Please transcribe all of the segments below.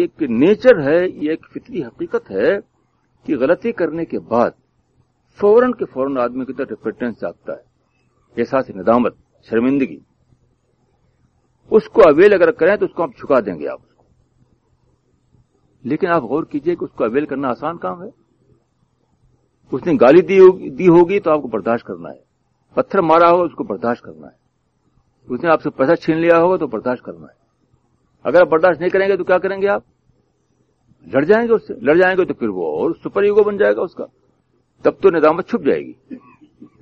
ایک نیچر ہے، یہ ایک فطری حقیقت ہے کہ غلطی کرنے کے بعد فوراً کے فوراً آدمی کی طرف ریپیٹنس جاگتا ہے، احساس ندامت، شرمندگی۔ اس کو اویل اگر کریں تو اس کو آپ چھکا دیں گے آپ۔ اس کو لیکن آپ غور کیجیے کہ اس کو اویل کرنا آسان کام ہے۔ اس نے گالی دی ہوگی تو آپ کو برداشت کرنا ہے۔ پتھر مارا ہوگا اس کو برداشت کرنا ہے۔ اس نے آپ سے پیسہ چھین لیا ہوگا تو برداشت کرنا ہے۔ اگر آپ برداشت نہیں کریں گے تو کیا کریں گے آپ؟ لڑ جائیں گے اس سے۔ لڑ جائیں گے تو پھر وہ اور سپر یوگو بن جائے گا اس کا۔ تب تو ندامت چھپ جائے گی۔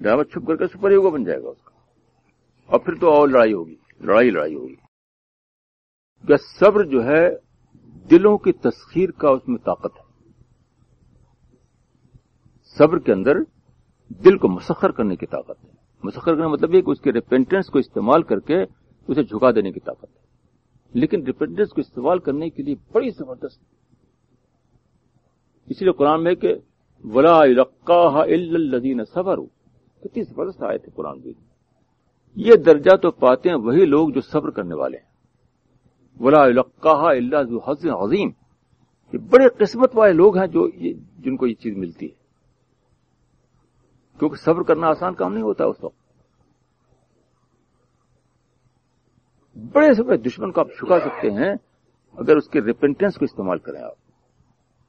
ندامت چھپ کر کے سپر یوگو بن جائے گا اس کا۔ اور پھر تو اور لڑائی ہوگی۔ لڑائی لڑائی ہوگی۔ کیا صبر جو ہے دلوں کی تسخیر کا اس میں طاقت ہے؟ صبر کے اندر دل کو مسخر کرنے کی طاقت ہے۔ مسخر کرنے کا مطلب یہ کہ اس کے ریپینٹنس کو استعمال کر کے اسے جھکا دینے کی طاقت ہے۔ لیکن ریپینٹنس کو استعمال کرنے کے لیے بڑی زبردست۔ اسی لیے قرآن میں کہ ولا الدین صبر کتنی زبردست آئے تھے قرآن بھی یہ درجہ تو پاتے ہیں وہی لوگ جو صبر کرنے والے ہیں۔ ولا اللہ عظیم یہ بڑے قسمت والے لوگ ہیں جو جن کو یہ چیز ملتی ہے۔ کیونکہ صبر کرنا آسان کام نہیں ہوتا اس وقت۔ بڑے سے بڑے دشمن کو آپ چھکا سکتے ہیں اگر اس کے ریپینٹنس کو استعمال کریں آپ۔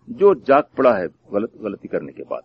جو جاگ پڑا ہے غلطی کرنے کے بعد۔